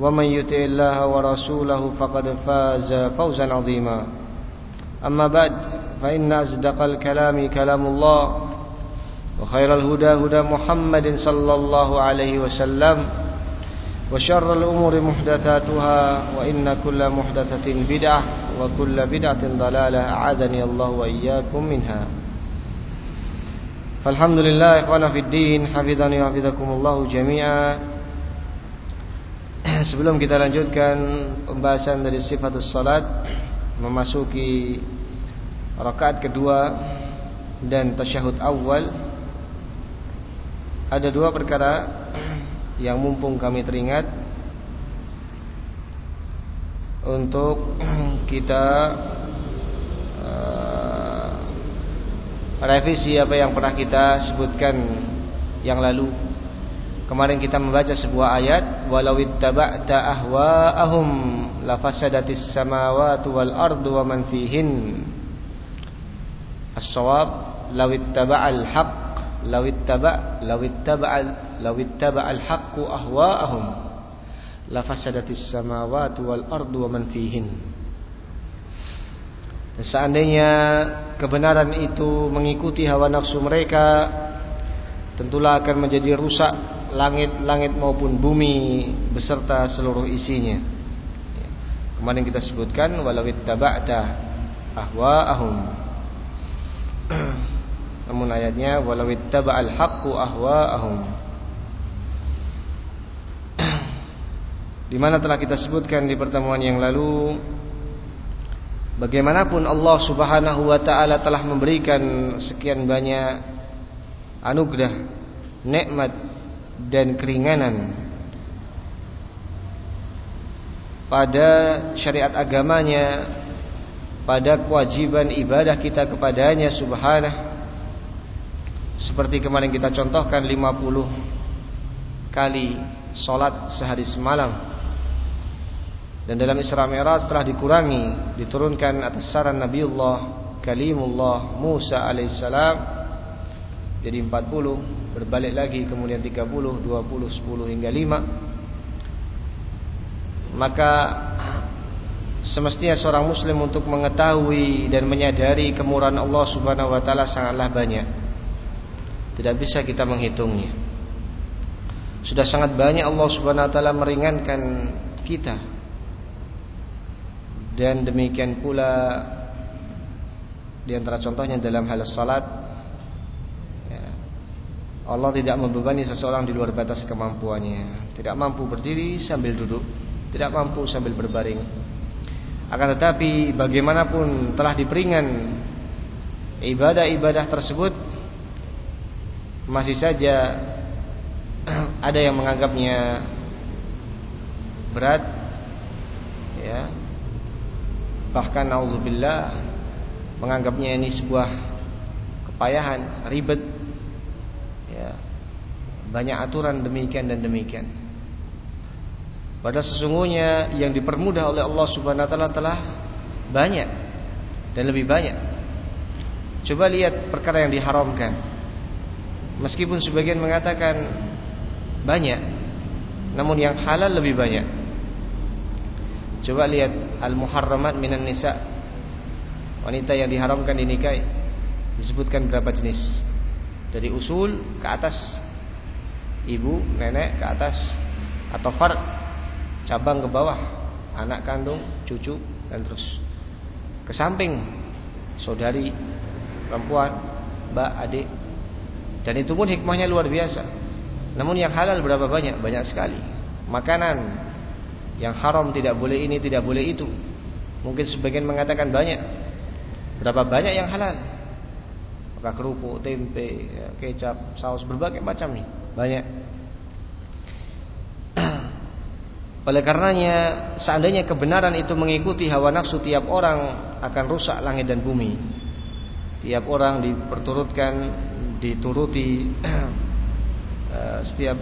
ومن يطع الله ورسوله فقد فاز فوزا عظيما. أما بعد فإن أصدق الكلام كلام الله وخير الهدى هدى محمد صلى الله عليه وسلم وشر الأمور محدثاتها وإن كل محدثة بدعة وكل بدعة ضلالة أعاذني الله وإياكم منها. فالحمد لله إخوانا في الدين حفظني وحفظكم الله جميعا. Sebelum kita lanjutkan pembahasan dari sifat salat memasuki rakaat kedua dan tasyahud awal ada dua perkara yang mumpung kami teringat untuk kita uh, revisi apa yang pernah kita sebutkan yang lalu Kemarin kita membaca sebuah ayat walau ittaba'ta ahwa'ahum lafasadatis samawati wal ardu wa man fihin. As-shawab law ittaba'al haqq law ittaba' law ittaba'al law ittaba'al haqqu ahwa'ahum lafasadatis samawati wal ardu wa man fihin. Seandainya kebenaran itu mengikuti hawa nafsu mereka tentulah akan menjadi rusak langit-langit maupun bumi beserta seluruh isinya. Kemarin kita sebutkan walau ittaba'ta ahwa'ahum. Namun ayatnya walau ittaba'al haqqu ahwa'ahum. Di mana telah kita sebutkan di pertemuan yang lalu bagaimanapun Allah Subhanahu wa taala telah memberikan sekian banyak anugerah, nikmat dan keringanan pada syariat agamanya pada kewajiban ibadah kita kepadanya subhanah. Seperti kemarin kita contohkan 50 kali solat sehari semalam. Dan dalam Isra Mi'raj telah dikurangi diturunkan atas saran Nabiullah Kalimullah Musa alaihissalam jadi 40 berbalik lagi kemudian 30, 20, 10 hingga 5 maka semestinya seorang muslim untuk mengetahui dan menyadari kemurahan Allah Subhanahu wa taala sangatlah banyak. Tidak bisa kita menghitungnya. Sudah sangat banyak Allah Subhanahu wa taala meringankan kita. Dan demikian pula di antara contohnya dalam hal salat Allah tidak membebani seseorang di luar batas kemampuannya. Tidak mampu berdiri sambil duduk, tidak mampu sambil berbaring. Akan tetapi bagaimanapun telah diperingan ibadah-ibadah tersebut masih saja ada yang menganggapnya berat ya. Bahkan auzubillah menganggapnya ini sebuah kepayahan, ribet banyak aturan demikian dan demikian. Padahal sesungguhnya yang dipermudah oleh Allah Subhanahu wa taala telah banyak. dan lebih banyak. Coba lihat perkara yang diharamkan. Meskipun sebagian mengatakan banyak, namun yang halal lebih banyak. Coba lihat al-muharramat minan nisa. Wanita yang diharamkan dinikahi disebutkan berapa jenis? Dari usul ke atas ibu, nenek ke atas atau fard cabang ke bawah, anak kandung, cucu dan terus ke samping saudari perempuan, mbak, adik. Dan itu pun hikmahnya luar biasa. Namun yang halal berapa banyak? Banyak sekali. Makanan yang haram tidak boleh ini, tidak boleh itu. Mungkin sebagian mengatakan banyak. Berapa banyak yang halal? Maka kerupuk, tempe, ya, kecap, saus berbagai macam nih, banyak. Oleh karenanya, seandainya kebenaran itu mengikuti hawa nafsu tiap orang akan rusak langit dan bumi. Tiap orang diperturutkan, dituruti eh, setiap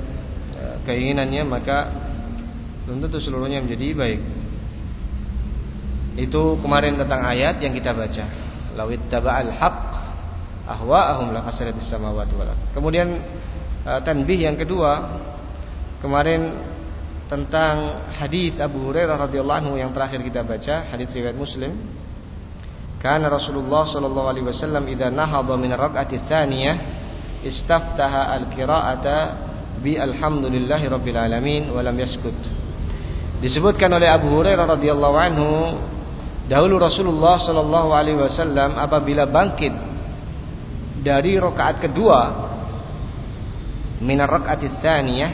eh, keinginannya, maka belum tentu seluruhnya menjadi baik. Itu kemarin tentang ayat yang kita baca. Lawit taba'al haq ahwa'ahum la fasadatis samawati wal Kemudian uh, tanbih yang kedua kemarin tentang hadis Abu Hurairah radhiyallahu anhu yang terakhir kita baca, hadis riwayat Muslim. Karena Rasulullah sallallahu alaihi wasallam idza nahadha min ar-rak'ati tsaniyah istaftaha al-qira'ata bi alhamdulillahi rabbil alamin wa lam yaskut. Disebutkan oleh Abu Hurairah radhiyallahu anhu dahulu Rasulullah sallallahu alaihi wasallam apabila bangkit dari rakaat kedua minar rakaat tsaniyah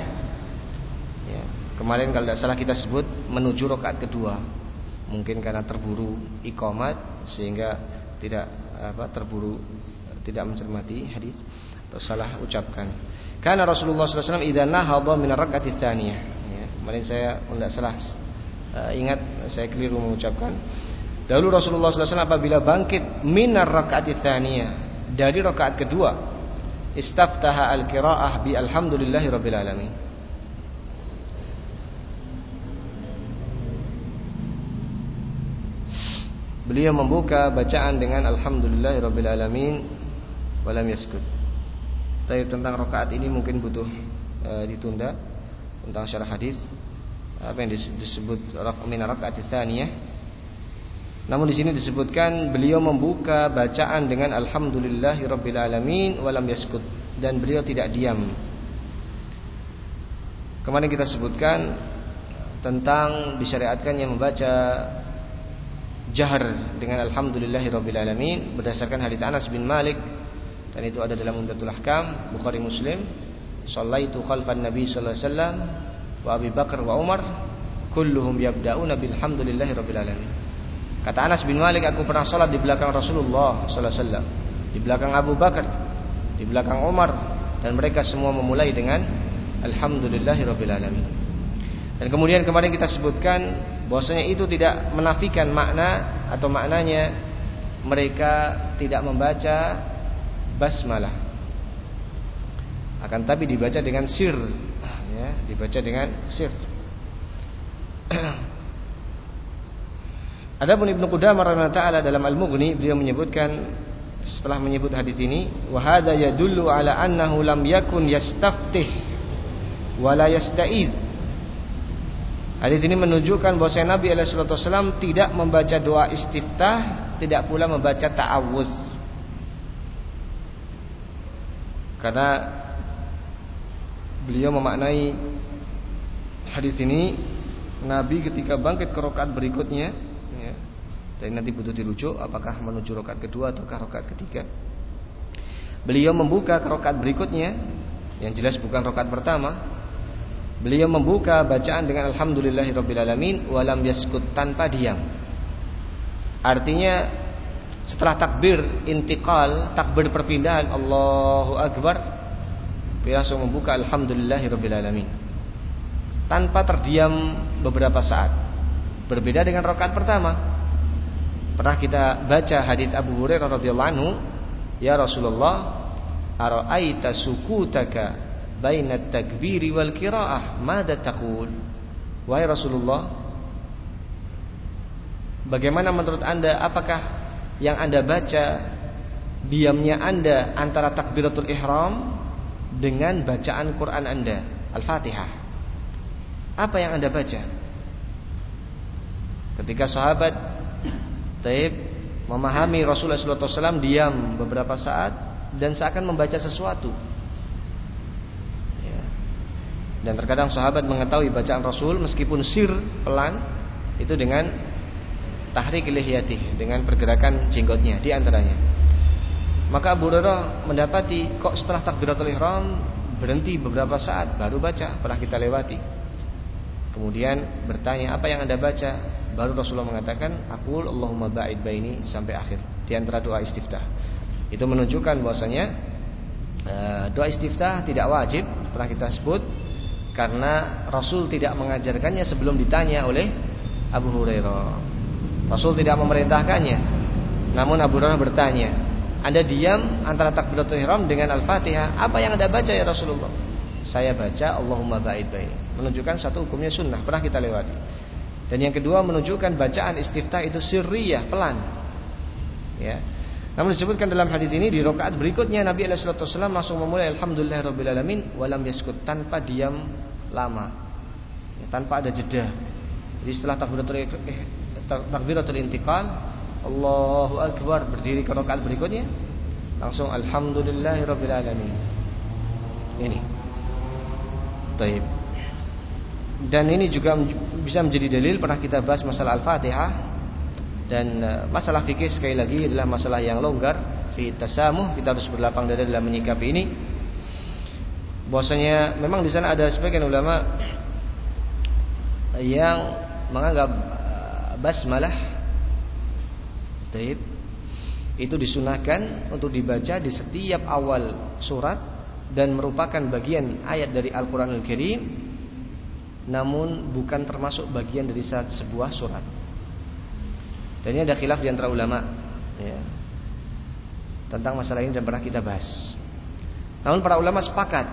ya, kemarin kalau tidak salah kita sebut menuju rakaat kedua. Mungkin karena terburu iqamat sehingga tidak apa terburu tidak mencermati hadis atau salah ucapkan. Karena Rasulullah SAW idza nahadha min ar-rak'ati tsaniyah ya kemarin saya tidak salah uh, ingat saya keliru mengucapkan. Dahulu Rasulullah SAW apabila bangkit minar rakaat tsaniyah dari rakaat kedua istaftaha al-qiraah bi alhamdulillahi rabbil alamin. Beliau membuka bacaan dengan alhamdulillahi rabbil alamin walam yaskut. Tapi tentang rakaat ini mungkin butuh e, ditunda tentang syarah hadis. Apa yang disebut min rakaat tsaniyah namun di sini disebutkan beliau membuka bacaan dengan alhamdulillahirabbil alamin walam yaskut dan beliau tidak diam. Kemarin kita sebutkan tentang disyariatkannya membaca jahar dengan alhamdulillahirabbil alamin berdasarkan hadis Anas bin Malik dan itu ada dalam Umdatul Ahkam Bukhari Muslim. Shallaitu khalfan Nabi sallallahu alaihi wasallam wa Abi Bakar wa Umar kulluhum yabda'una bilhamdulillahirabbil alamin. Kata Anas bin Malik, aku pernah sholat di belakang Rasulullah Wasallam, di belakang Abu Bakar, di belakang Umar, dan mereka semua memulai dengan Alhamdulillahirobbilalamin. Dan kemudian kemarin kita sebutkan bahwasanya itu tidak menafikan makna atau maknanya mereka tidak membaca basmalah. Akan tapi dibaca dengan sir, ya, dibaca dengan sir. Adapun Ibnu Qudamah rahimahullah taala dalam Al-Mughni beliau menyebutkan setelah menyebut hadis ini wa hadza yadullu ala annahu lam yakun yastaftih wa la yasta'iz. Hadis ini menunjukkan bahwa Nabi alaihi wasallam tidak membaca doa istiftah, tidak pula membaca ta'awuz. Karena beliau memaknai hadis ini Nabi ketika bangkit ke rakaat berikutnya dan nanti butuh dirujuk apakah menuju rokat kedua atau rokat ketiga. Beliau membuka rokat berikutnya yang jelas bukan rokat pertama. Beliau membuka bacaan dengan alhamdulillahirobbilalamin walam yaskut tanpa diam. Artinya setelah takbir intikal, takbir perpindahan Allahu Akbar, beliau langsung membuka alhamdulillahirobbilalamin tanpa terdiam beberapa saat. Berbeda dengan rokat pertama Pernah kita baca hadis Abu Hurairah radhiyallahu anhu, "Ya Rasulullah, ara'aita sukutaka baina takbiri wal qiraah, madza taqul?" Wahai Rasulullah, bagaimana menurut Anda apakah yang Anda baca diamnya Anda antara takbiratul ihram dengan bacaan Quran Anda, Al-Fatihah. Apa yang Anda baca? Ketika sahabat Taib memahami Rasulullah SAW diam beberapa saat dan seakan membaca sesuatu. Ya. Dan terkadang sahabat mengetahui bacaan Rasul meskipun sir pelan itu dengan tahrik lihiyati dengan pergerakan jenggotnya di antaranya. Maka Abu Hurairah mendapati kok setelah takbiratul ihram berhenti beberapa saat baru baca, pernah kita lewati. Kemudian bertanya, "Apa yang Anda baca?" Baru Rasulullah mengatakan, "Aku Allahumma ba'id baini" sampai akhir di antara doa istiftah. Itu menunjukkan bahwasanya eh, doa istiftah tidak wajib, pernah kita sebut karena Rasul tidak mengajarkannya sebelum ditanya oleh Abu Hurairah. Rasul tidak memerintahkannya. Namun Abu Hurairah bertanya, anda diam antara takbiratul ihram dengan Al-Fatihah. Apa yang Anda baca ya Rasulullah? Saya baca Allahumma ba'id baini. Menunjukkan satu hukumnya sunnah, pernah kita lewati. Dan yang kedua menunjukkan bacaan istiftah itu sirriyah, pelan. Ya. Namun disebutkan dalam hadis ini di rakaat berikutnya Nabi alaihi wasallam langsung memulai alhamdulillahirabbil alamin walam yaskut tanpa diam lama. Ya, tanpa ada jeda. Jadi setelah takbiratul eh, takbiratul intiqal Allahu Akbar berdiri ke rakaat berikutnya langsung alhamdulillahirabbil alamin. Ini. Taib. Dan ini juga bisa menjadi dalil pernah kita bahas masalah Al-Fatihah. Dan e, masalah fikih sekali lagi adalah masalah yang longgar fi tasamuh. Kita harus berlapang dada dalam menyikapi ini. Bahwasanya memang di sana ada sebagian ulama yang menganggap e, basmalah Taib itu disunahkan untuk dibaca di setiap awal surat dan merupakan bagian ayat dari Al-Qur'anul Karim namun bukan termasuk bagian dari sebuah surat. Dan ini ada khilaf di antara ulama ya, tentang masalah ini dan pernah kita bahas. Namun para ulama sepakat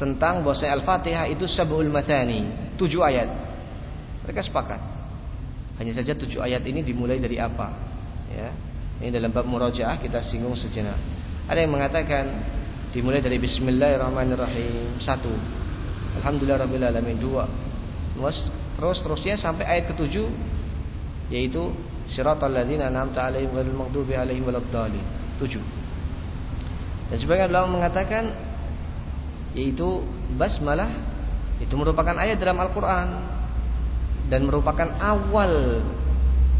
tentang bahwa Al-Fatihah itu sab'ul mathani, tujuh ayat. Mereka sepakat. Hanya saja tujuh ayat ini dimulai dari apa? ya. Ini dalam bab murajaah kita singgung sejenak. Ada yang mengatakan dimulai dari bismillahirrahmanirrahim satu. Alhamdulillahirabbil alamin dua. Terus terusnya sampai ayat ketujuh yaitu siratal ladzina an'amta 'alaihim ghairil maghdubi 'alaihim waladdallin. Tujuh. Dan sebagian ulama mengatakan yaitu basmalah itu merupakan ayat dalam Al-Qur'an dan merupakan awal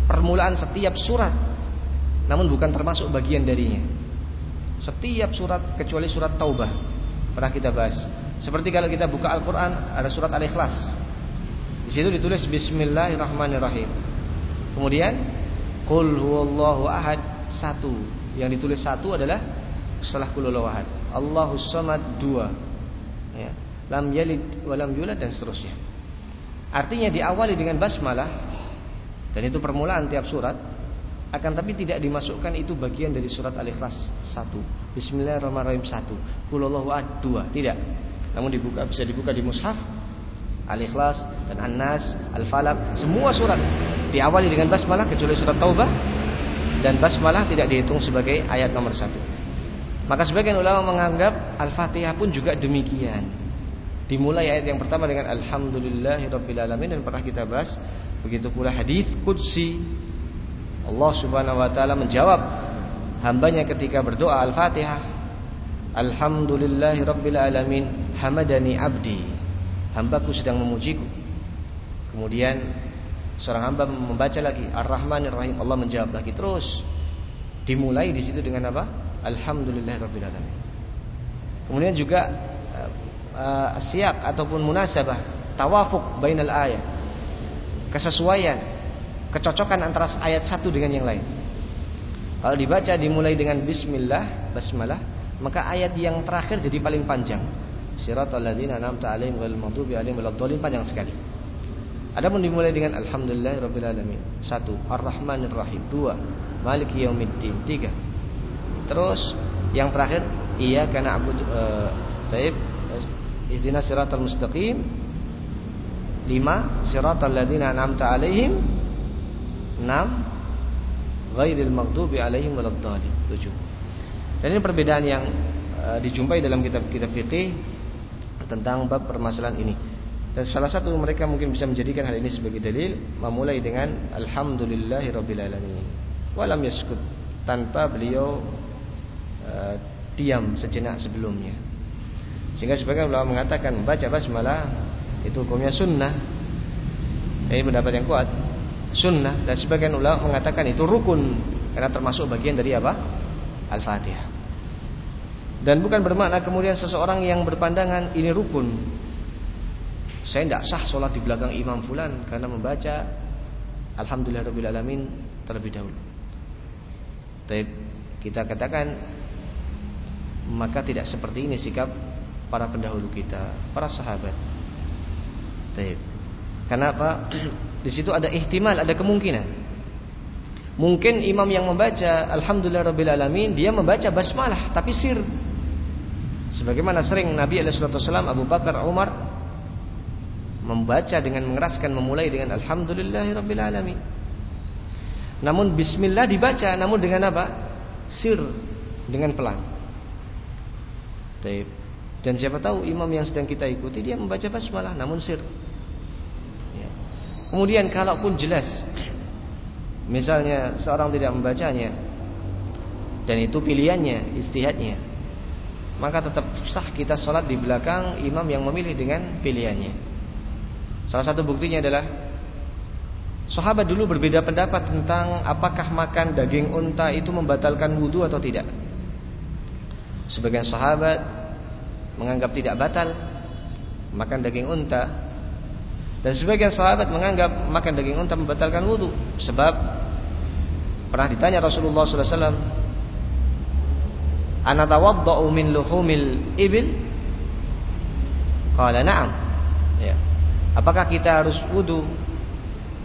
permulaan setiap surat namun bukan termasuk bagian darinya. Setiap surat kecuali surat Taubah pernah kita bahas. Seperti kalau kita buka Al-Qur'an ada surat Al-Ikhlas. Di situ ditulis bismillahirrahmanirrahim. Kemudian qul huwallahu ahad satu. Yang ditulis satu adalah setelah qul huwallahu ahad. Allahus samad dua. Ya. Lam yalid wa lam yulad dan seterusnya. Artinya diawali dengan basmalah dan itu permulaan tiap surat akan tapi tidak dimasukkan itu bagian dari surat Al-Ikhlas satu. Bismillahirrahmanirrahim satu. Kulullahu ad dua. Tidak. Namun dibuka bisa dibuka di mushaf Al-Ikhlas dan An-Nas, Al-Falaq, semua surat diawali dengan basmalah kecuali surat Taubah dan basmalah tidak dihitung sebagai ayat nomor satu. Maka sebagian ulama menganggap Al-Fatihah pun juga demikian. Dimulai ayat yang pertama dengan Alhamdulillahirobbilalamin dan pernah kita bahas. Begitu pula hadis Qudsi Allah Subhanahu wa taala menjawab hambanya ketika berdoa Al-Fatihah Alhamdulillahi Rabbil Alamin Hamadani abdi. Hambaku sedang memujiku. Kemudian Seorang hamba membaca lagi Ar-Rahmanir Rahim Allah menjawab lagi terus. Dimulai di situ dengan apa? Alhamdulillahi Rabbil Alamin. Kemudian juga uh, Siak ataupun munasabah Tawafuk bainal ayat. Kesesuaian kecocokan antara ayat satu dengan yang lain. Kalau dibaca dimulai dengan bismillah, basmalah, maka ayat yang terakhir jadi paling panjang. Siratal ladzina an'amta 'alaihim ghairil maghdubi alaihim waladdallin panjang sekali. Adapun dimulai dengan alhamdulillahirabbil alamin. Satu, Ar-Rahmanir Rahim. Dua, Maliki yaumiddin. Tiga. Terus yang terakhir iyyaka na'budu uh, taib ihdinas siratal mustaqim. Lima, siratal ladzina an'amta 'alaihim 6 ghairil maghdubi alaihim waladdallin. 7. Dan ini perbedaan yang uh, dijumpai dalam kitab-kitab fikih tentang bab permasalahan ini. Dan salah satu mereka mungkin bisa menjadikan hal ini sebagai dalil memulai dengan alhamdulillahirabbil alamin. Walam yaskut tanpa beliau uh, diam sejenak sebelumnya. Sehingga sebagian ulama mengatakan membaca basmalah itu hukumnya sunnah. Ini pendapat yang kuat. Sunnah dan sebagian ulama mengatakan itu rukun karena termasuk bagian dari apa? Al-Fatihah. Dan bukan bermakna kemudian seseorang yang berpandangan ini rukun. Saya tidak sah sholat di belakang imam fulan karena membaca Alhamdulillah alamin terlebih dahulu. Tapi kita katakan maka tidak seperti ini sikap para pendahulu kita, para sahabat. Taib. Kenapa? Di situ ada ihtimal, ada kemungkinan. Mungkin imam yang membaca Alhamdulillah Rabbil Alamin Dia membaca basmalah tapi sir. Sebagaimana sering Nabi SAW Abu Bakar, Umar Membaca dengan mengeraskan Memulai dengan Alhamdulillah Rabbil Alamin. Namun Bismillah dibaca Namun dengan apa? Sir Dengan pelan. Dan siapa tahu imam yang sedang kita ikuti Dia membaca basmalah namun sir. Kemudian kalaupun jelas Misalnya seorang tidak membacanya Dan itu pilihannya Istihadnya Maka tetap sah kita sholat di belakang Imam yang memilih dengan pilihannya. Salah satu buktinya adalah Sahabat dulu berbeda pendapat tentang Apakah makan daging unta itu membatalkan wudhu atau tidak. Sebagian sahabat Menganggap tidak batal Makan daging unta dan sebagian sahabat menganggap makan daging unta membatalkan wudhu Sebab Pernah ditanya Rasulullah SAW Anatawadda'u min luhumil ibil? Qala na'am. Ya. Apakah kita harus wudhu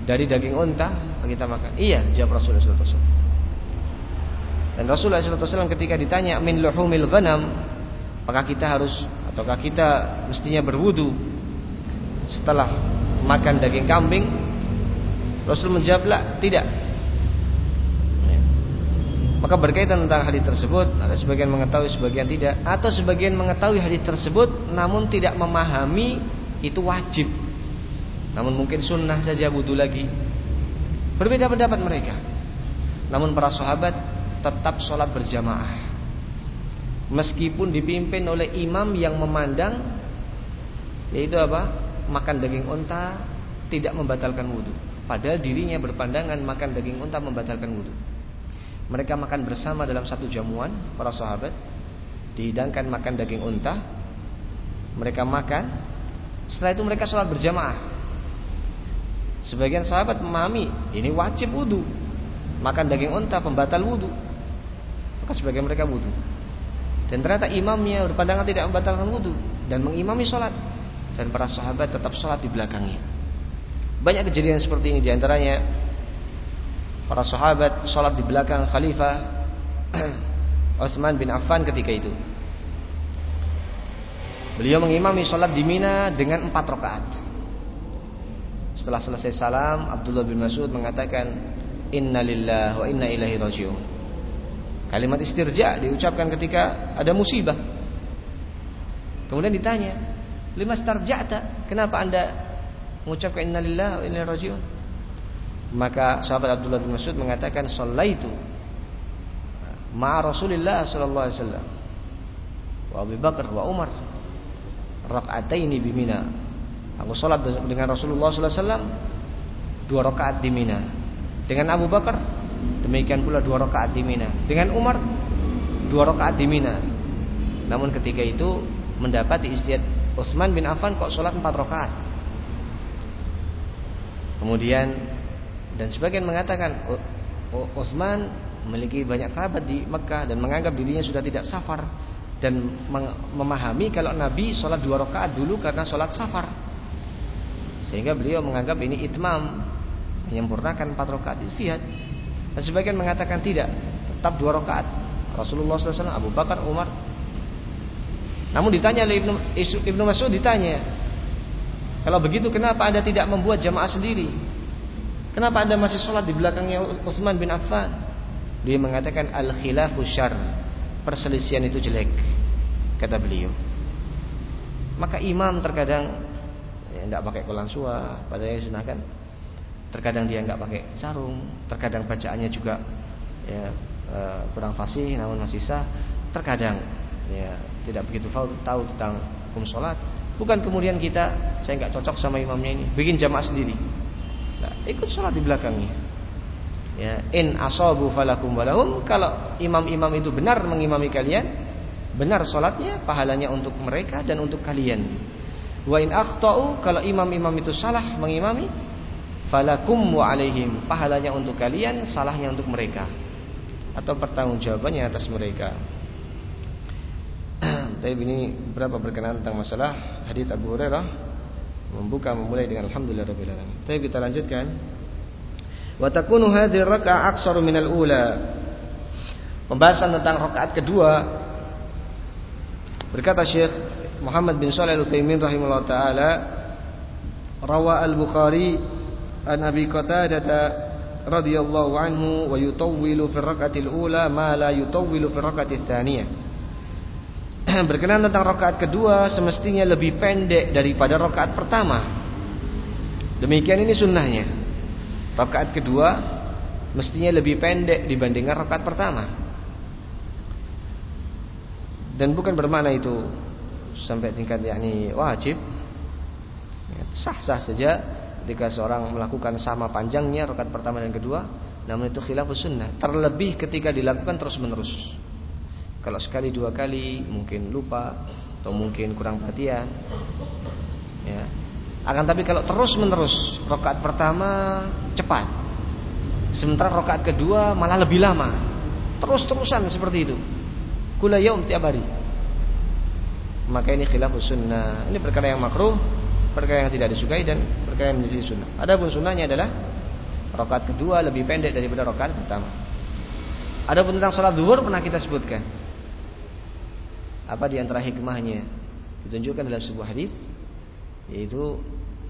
Dari daging unta Kita makan? Iya jawab Rasulullah SAW Dan Rasulullah SAW ketika ditanya Min luhumil ghanam? Apakah kita harus Ataukah kita mestinya berwudhu Setelah makan daging kambing? Rasul menjawab tidak. Ya. maka berkaitan tentang hadis tersebut ada sebagian mengetahui sebagian tidak. Atau sebagian mengetahui hadis tersebut namun tidak memahami itu wajib. Namun mungkin sunnah saja wudhu lagi. Berbeda pendapat mereka. Namun para sahabat tetap sholat berjamaah. Meskipun dipimpin oleh imam yang memandang yaitu apa makan daging unta tidak membatalkan wudhu. Padahal dirinya berpandangan makan daging unta membatalkan wudhu. Mereka makan bersama dalam satu jamuan para sahabat. Dihidangkan makan daging unta. Mereka makan. Setelah itu mereka sholat berjamaah. Sebagian sahabat memahami ini wajib wudhu. Makan daging unta pembatal wudhu. Maka sebagian mereka wudhu. Dan ternyata imamnya berpandangan tidak membatalkan wudhu dan mengimami sholat dan para sahabat tetap sholat di belakangnya. Banyak kejadian seperti ini di antaranya para sahabat sholat di belakang Khalifah Utsman bin Affan ketika itu. Beliau mengimami sholat di Mina dengan empat rakaat. Setelah selesai salam, Abdullah bin Mas'ud mengatakan, Inna lillah wa inna ilahi rajiun. Kalimat istirja diucapkan ketika ada musibah. Kemudian ditanya, Lima starja'ta? Kenapa Anda mengucapkan innalillahi wa inna rajiun? Maka sahabat Abdullah bin Mas'ud mengatakan sallaitu ma'a Rasulillah sallallahu alaihi wasallam wa Abu Bakar wa Umar rakaataini bi Mina. Aku salat dengan Rasulullah sallallahu alaihi wasallam dua rakaat di Mina. Dengan Abu Bakar demikian pula dua rakaat di Mina. Dengan Umar dua rakaat di Mina. Namun ketika itu mendapati istiad Utsman bin Affan kok sholat empat rakaat. Kemudian dan sebagian mengatakan Utsman memiliki banyak sahabat di Mekah dan menganggap dirinya sudah tidak safar dan memahami kalau Nabi sholat dua rakaat dulu karena sholat safar. Sehingga beliau menganggap ini itmam menyempurnakan empat rakaat istihad. Dan sebagian mengatakan tidak, tetap dua rakaat. Rasulullah SAW, Abu Bakar, Umar namun ditanya oleh Ibnu, Ibnu Mas'ud ditanya, kalau begitu kenapa Anda tidak membuat jamaah sendiri? Kenapa Anda masih sholat di belakangnya Utsman bin Affan? Dia mengatakan al-khilafu syar. Perselisihan itu jelek. Kata beliau. Maka imam terkadang ya enggak pakai sua, padahal sunahkan. Terkadang dia enggak pakai sarung, terkadang bacaannya juga ya e, kurang fasih namun masih sah. Terkadang ya tidak begitu tahu tentang hukum sholat. Bukan kemudian kita saya nggak cocok sama imamnya ini. Bikin jamaah sendiri. Nah, ikut sholat di belakangnya. Ya in asabu falakum walahum. Kalau imam-imam itu benar mengimami kalian benar sholatnya pahalanya untuk mereka dan untuk kalian. Wa in akhtau kalau imam-imam itu salah mengimami falakum wa alaihim. Pahalanya untuk kalian salahnya untuk mereka. Atau pertanggungjawabannya atas mereka tapi ini berapa berkenaan tentang masalah hadis Abu Hurairah membuka memulai dengan alhamdulillah rabbil alamin. Tapi kita lanjutkan. Wa takunu hadhihi rak'ah aktsaru min al-ula. Pembahasan tentang rakaat kedua berkata Syekh Muhammad bin Shalih Al-Utsaimin rahimahullah taala rawa al-Bukhari an Abi Qatadah radhiyallahu anhu wa yutawwilu fi ar-rak'ati al-ula ma la yutawwilu fi ar-rak'ati ats-tsaniyah berkenaan tentang rakaat kedua semestinya lebih pendek daripada rakaat pertama. Demikian ini sunnahnya. Rakaat kedua mestinya lebih pendek dibandingkan rakaat pertama. Dan bukan bermakna itu sampai tingkat yakni wajib. Sah-sah saja ketika seorang melakukan sama panjangnya rakaat pertama dan kedua, namun itu khilafus sunnah. Terlebih ketika dilakukan terus-menerus. Kalau sekali dua kali mungkin lupa atau mungkin kurang perhatian. Ya. Akan tapi kalau terus menerus rokaat pertama cepat, sementara rokaat kedua malah lebih lama, terus terusan seperti itu. Kula yaum tiap hari. Maka ini khilafus sunnah. Ini perkara yang makruh, perkara yang tidak disukai dan perkara yang menjadi sunnah. Adapun sunnahnya adalah rokaat kedua lebih pendek daripada rokaat pertama. Adapun tentang sholat zuhur pernah kita sebutkan. Apa di antara hikmahnya? Ditunjukkan dalam sebuah hadis yaitu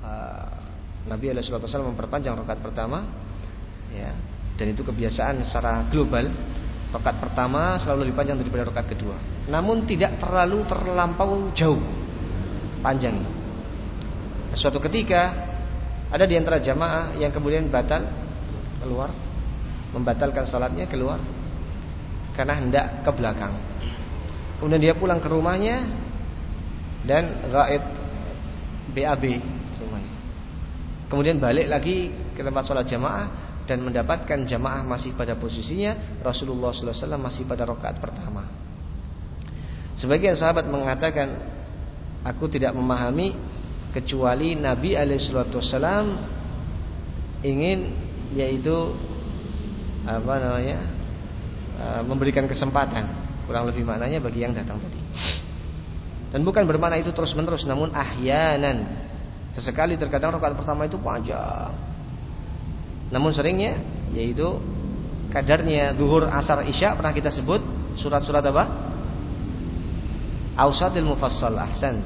uh, Nabi alaihi wasallam memperpanjang rakaat pertama ya. Dan itu kebiasaan secara global. Rakaat pertama selalu lebih panjang daripada rakaat kedua. Namun tidak terlalu terlampau jauh panjang. Suatu ketika ada di antara jamaah yang kemudian batal keluar membatalkan sholatnya keluar karena hendak ke belakang Kemudian dia pulang ke rumahnya dan gaib BAB rumahnya. Kemudian balik lagi ke tempat sholat jamaah dan mendapatkan jamaah masih pada posisinya Rasulullah SAW masih pada rakaat pertama. Sebagian sahabat mengatakan aku tidak memahami kecuali Nabi Alaihissalam ingin yaitu apa namanya eh, memberikan kesempatan Kurang lebih maknanya bagi yang datang tadi. Dan bukan bermakna itu terus menerus, namun ahyanan. Sesekali terkadang rakaat pertama itu panjang. Namun seringnya yaitu kadarnya zuhur, asar, isya pernah kita sebut surat-surat apa? Ausatil mufassal ahsan.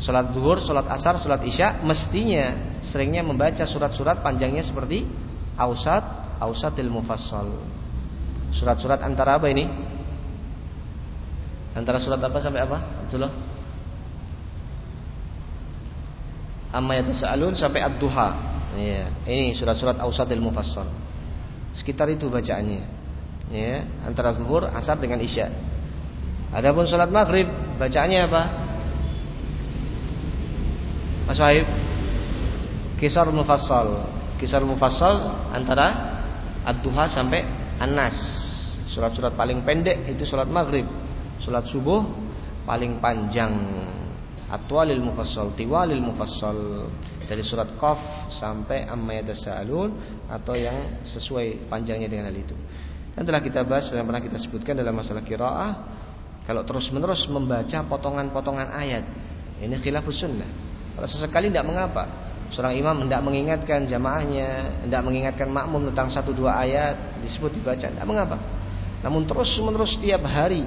Salat zuhur, salat asar, salat isya mestinya seringnya membaca surat-surat panjangnya seperti ausat, ausatil mufassal. Surat-surat antara apa ini? Antara surat apa sampai apa? Itulah. Amma yatasaalun sampai ad-duha. Iya, ini surat-surat Ausatil Mufassal. Sekitar itu bacaannya. Ya, antara zuhur, asar dengan isya. Adapun salat maghrib, bacaannya apa? Mas Wahib Kisar Mufassal Kisar Mufassal antara Ad-Duha sampai An-Nas Surat-surat paling pendek itu surat maghrib Salat subuh paling panjang atwalil mufassal tiwalil mufassal dari surat Qaf sampai amma yatasaalun atau yang sesuai panjangnya dengan hal itu. Dan telah kita bahas dan pernah kita sebutkan dalam masalah qiraah kalau terus-menerus membaca potongan-potongan ayat ini khilafus sunnah. Kalau sesekali tidak mengapa. Seorang imam hendak mengingatkan jamaahnya, hendak mengingatkan makmum tentang satu dua ayat disebut dibaca, tidak mengapa. Namun terus-menerus setiap hari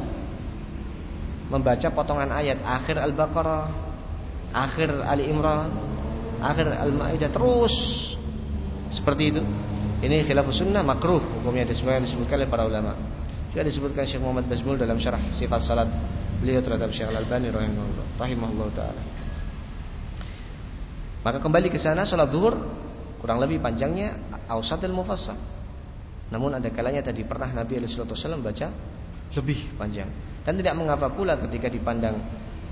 membaca potongan ayat akhir Al-Baqarah, akhir Ali Imran, akhir Al-Maidah terus seperti itu. Ini khilaf sunnah makruh hukumnya disebutkan oleh para ulama. Juga disebutkan Syekh Muhammad Bazmul dalam syarah sifat salat beliau terhadap Syekh Al-Albani rahimahullah taala. Maka kembali ke sana salat zuhur kurang lebih panjangnya ausatul mufassal. Namun ada kalanya tadi pernah Nabi alaihi wasallam baca lebih panjang. Dan tidak mengapa pula ketika dipandang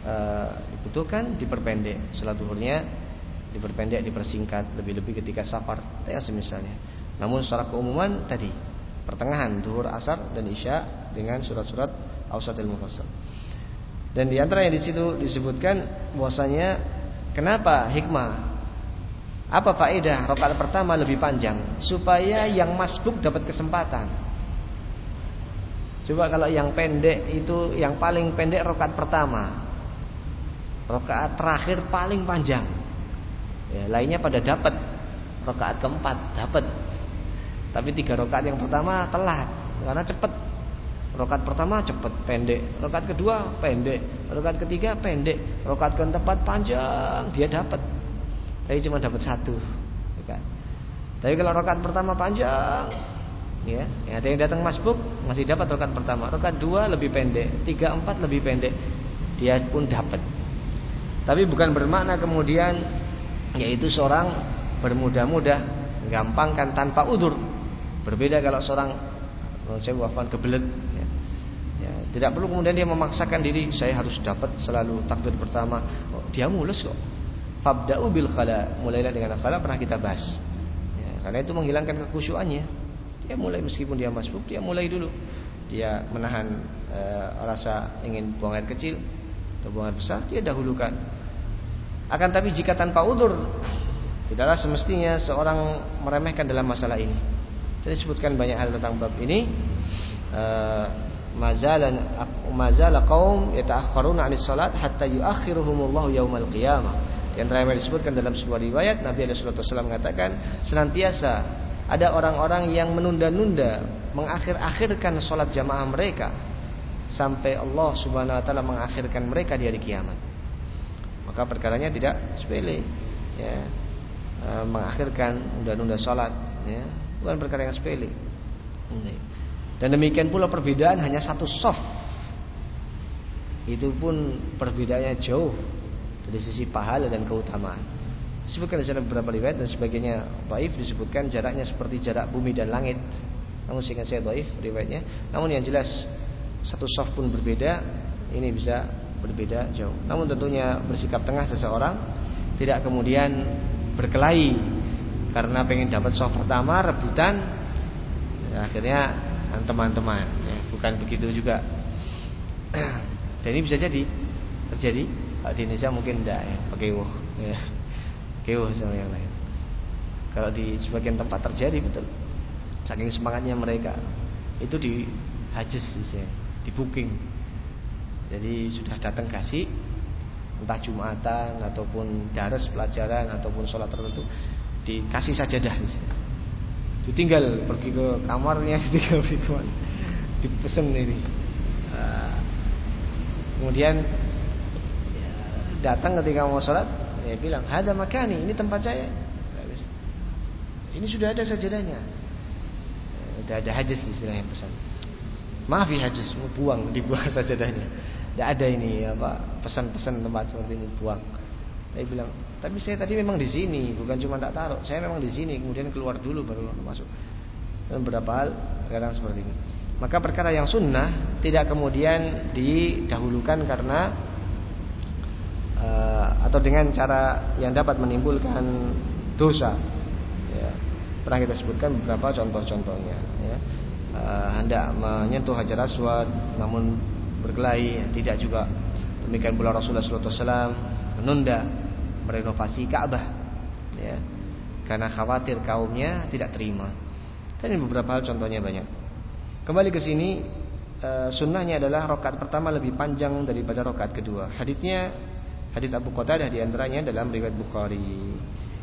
uh, dibutuhkan diperpendek salat zuhurnya diperpendek dipersingkat lebih-lebih ketika safar ya semisalnya. Namun secara keumuman tadi pertengahan duhur asar dan isya dengan surat-surat ausatul mufassal. Dan di antara yang di situ disebutkan bahwasanya kenapa hikmah apa faedah rakaat pertama lebih panjang supaya yang masbuk dapat kesempatan. Coba kalau yang pendek itu yang paling pendek rakaat pertama. Rakaat terakhir paling panjang. Ya, lainnya pada dapat. Rakaat keempat dapat. Tapi tiga rakaat yang pertama telat karena cepat Rokat pertama cepat pendek, rokat kedua pendek, rokat ketiga pendek, rokat keempat panjang dia dapat. Tapi cuma dapat satu. Ya kan? Tapi kalau rokat pertama panjang, ya, ya ada yang datang masbuk masih dapat rokat pertama, rokat dua lebih pendek, tiga empat lebih pendek, dia pun dapat. Tapi bukan bermakna kemudian yaitu seorang bermudah-mudah, gampang kan tanpa udur. Berbeda kalau seorang saya wafat kebelet tidak perlu kemudian dia memaksakan diri saya harus dapat selalu takbir pertama. Oh, dia mulus kok. Fabda'u bil khala. Mulailah dengan khala pernah kita bahas. Ya, karena itu menghilangkan kekhusyuannya. Dia mulai meskipun dia masbuk, dia mulai dulu. Dia menahan e, rasa ingin buang air kecil atau buang air besar, dia dahulukan. Akan tapi jika tanpa udur, tidaklah semestinya seorang meremehkan dalam masalah ini. Jadi disebutkan banyak hal tentang bab ini. E, mazalan mazala qaum yata'akhkharuna 'anis salat hatta yu'akhiruhumullahu yaumal qiyamah. Di antara yang disebutkan dalam sebuah riwayat Nabi alaihi wasallam mengatakan senantiasa ada orang-orang yang menunda-nunda, mengakhir-akhirkan salat jamaah mereka sampai Allah Subhanahu wa taala mengakhirkan mereka di hari kiamat. Maka perkaranya tidak sepele ya. E, mengakhirkan nunda-nunda salat ya, bukan perkara yang sepele. Dan demikian pula perbedaan hanya satu soft. Itu pun perbedaannya jauh dari sisi pahala dan keutamaan. Disebutkan dalam beberapa riwayat dan sebagainya Taif disebutkan jaraknya seperti jarak bumi dan langit. Namun sehingga saya Taif riwayatnya. Namun yang jelas satu soft pun berbeda. Ini bisa berbeda jauh. Namun tentunya bersikap tengah seseorang tidak kemudian berkelahi karena pengen dapat soft pertama rebutan akhirnya teman-teman ya, bukan begitu juga dan ini bisa jadi terjadi di Indonesia mungkin tidak ya pakai wuh ya wuh sama yang lain. Kalau di sebagian tempat terjadi betul. Saking semangatnya mereka itu di hajis di booking. Jadi sudah datang kasih entah jumatan ataupun daras pelajaran ataupun sholat tertentu dikasih saja dah ditinggal pergi ke kamarnya ditinggal di kamar dipesen ini. Uh, kemudian ya, datang ketika mau sholat ya bilang ada makani ini tempat saya ini sudah ada sajadahnya sudah ada hajis istilahnya pesan maaf ya hajis mau buang dibuang sajadahnya tidak ada ini apa pesan-pesan tempat seperti ini buang saya bilang, tapi saya tadi memang di sini, bukan cuma tak taruh. Saya memang di sini, kemudian keluar dulu baru masuk. Dan beberapa hal terkadang seperti ini. Maka perkara yang sunnah tidak kemudian didahulukan karena uh, atau dengan cara yang dapat menimbulkan dosa. Ya. Pernah kita sebutkan beberapa contoh-contohnya. Ya. Uh, hendak menyentuh hajar aswad, namun berkelahi, tidak juga demikian pula Rasulullah SAW menunda merenovasi Ka'bah ya karena khawatir kaumnya tidak terima dan ini beberapa hal contohnya banyak kembali ke sini e, sunnahnya adalah rokat pertama lebih panjang daripada rokat kedua hadisnya hadis Abu Qatadah di antaranya dalam riwayat Bukhari.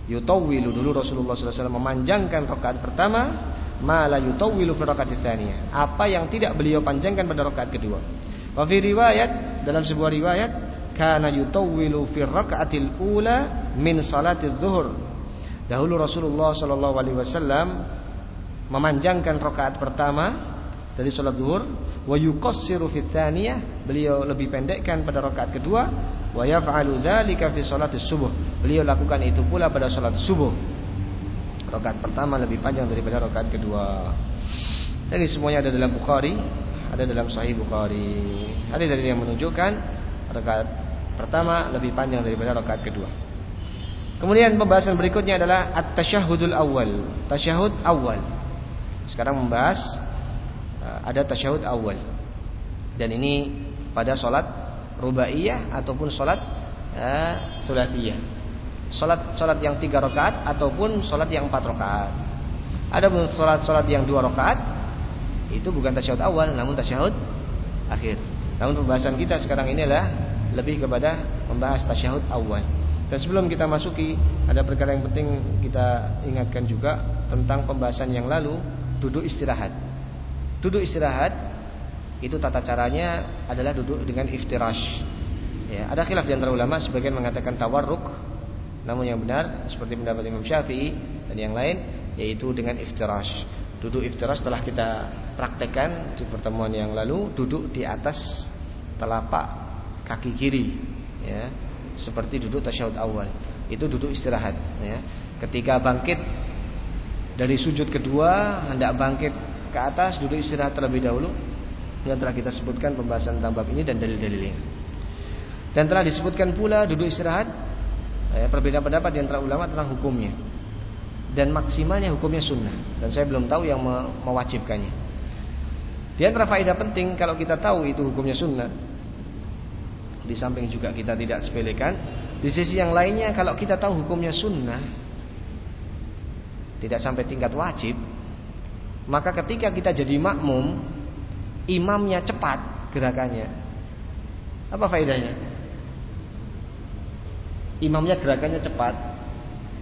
Yutawwilu dulu Rasulullah SAW memanjangkan rokat pertama mala yutawwilu fi rakaat apa yang tidak beliau panjangkan pada rokat kedua. Wa fi riwayat dalam sebuah riwayat kana yutawwilu fi raka'atil ula min salatiz zuhur. Dahulu Rasulullah wasallam memanjangkan rakaat pertama dari sholat zuhur. Wa yuqassiru fi beliau lebih pendekkan pada rakaat kedua. Wa yaf'alu dzalika fi sholatis subuh. Beliau lakukan itu pula pada sholat subuh. Rakaat pertama lebih panjang daripada rakaat kedua. Jadi semuanya ada dalam Bukhari. Ada dalam Sahih Bukhari. Ada dari yang menunjukkan rakaat pertama lebih panjang daripada rakaat kedua. Kemudian pembahasan berikutnya adalah at-tasyahudul awal. Tasyahud awal. Sekarang membahas ada tasyahud awal. Dan ini pada solat rubaiyah ataupun solat uh, sulatiyah. Solat solat yang tiga rakaat ataupun solat yang empat rakaat. Ada pun solat solat yang dua rakaat itu bukan tasyahud awal namun tasyahud akhir. Namun pembahasan kita sekarang ini adalah lebih kepada membahas tasyahud awal. Dan sebelum kita masuki ada perkara yang penting kita ingatkan juga tentang pembahasan yang lalu duduk istirahat. Duduk istirahat itu tata caranya adalah duduk dengan iftirash. Ya, ada khilaf di antara ulama sebagian mengatakan tawarruk namun yang benar seperti pendapat Imam Syafi'i dan yang lain yaitu dengan iftirash. Duduk iftirash telah kita praktekkan di pertemuan yang lalu duduk di atas telapak kaki kiri ya seperti duduk tasyahud awal. Itu duduk istirahat ya. Ketika bangkit dari sujud kedua hendak bangkit ke atas duduk istirahat terlebih dahulu. Yang telah kita sebutkan pembahasan tentang bab ini dan dalil-dalilnya. Dan telah disebutkan pula duduk istirahat ya, perbedaan pendapat di antara ulama tentang hukumnya. Dan maksimalnya hukumnya sunnah dan saya belum tahu yang mewajibkannya. Di antara faedah penting kalau kita tahu itu hukumnya sunnah di samping juga kita tidak sepelekan. Di sisi yang lainnya kalau kita tahu hukumnya sunnah tidak sampai tingkat wajib, maka ketika kita jadi makmum, imamnya cepat gerakannya. Apa faedahnya? Imamnya gerakannya cepat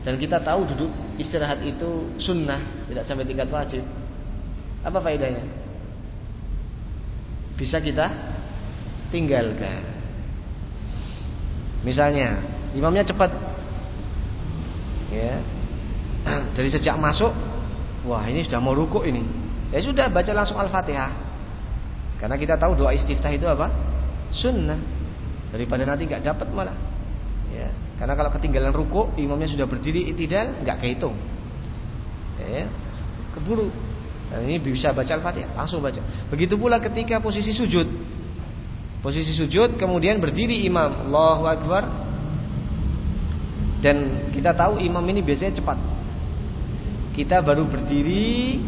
dan kita tahu duduk istirahat itu sunnah, tidak sampai tingkat wajib. Apa faedahnya? Bisa kita tinggalkan. Misalnya, imamnya cepat. Ya. Dari sejak masuk, wah ini sudah mau rukuk ini. Ya sudah baca langsung Al-Fatihah. Karena kita tahu doa istiftah itu apa? Sunnah. Daripada nanti nggak dapat malah. Ya. Karena kalau ketinggalan rukuk, imamnya sudah berdiri itidal, nggak kehitung. Ya. Keburu. Dan ini bisa baca Al-Fatihah, langsung baca. Begitu pula ketika posisi sujud. Posisi sujud kemudian berdiri imam Allahu Akbar Dan kita tahu imam ini biasanya cepat Kita baru berdiri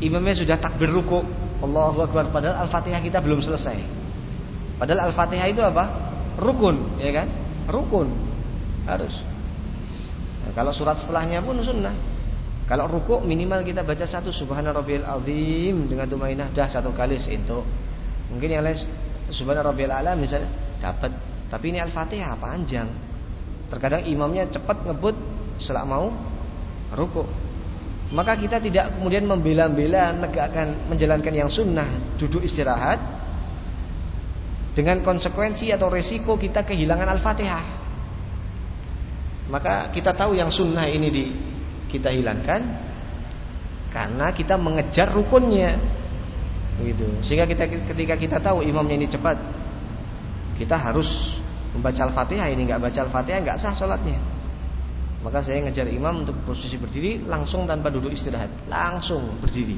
Imamnya sudah takbir ruku Allahu Akbar Padahal Al-Fatihah kita belum selesai Padahal Al-Fatihah itu apa? Rukun ya kan? Rukun Harus nah, Kalau surat setelahnya pun sunnah Kalau ruku minimal kita baca satu Subhanallah azim Dengan tumainah dah satu kali itu Mungkin yang lain Subhana rabbiyal a'la misalnya dapat. Tapi ini Al-Fatihah panjang. Terkadang imamnya cepat ngebut setelah mau rukuk. Maka kita tidak kemudian membela-bela menegakkan menjalankan yang sunnah, duduk istirahat dengan konsekuensi atau resiko kita kehilangan Al-Fatihah. Maka kita tahu yang sunnah ini di kita hilangkan karena kita mengejar rukunnya Begitu. Sehingga kita ketika kita tahu imamnya ini cepat, kita harus membaca Al-Fatihah ini nggak baca Al-Fatihah nggak sah sholatnya. Maka saya ngejar imam untuk posisi berdiri langsung tanpa duduk istirahat, langsung berdiri.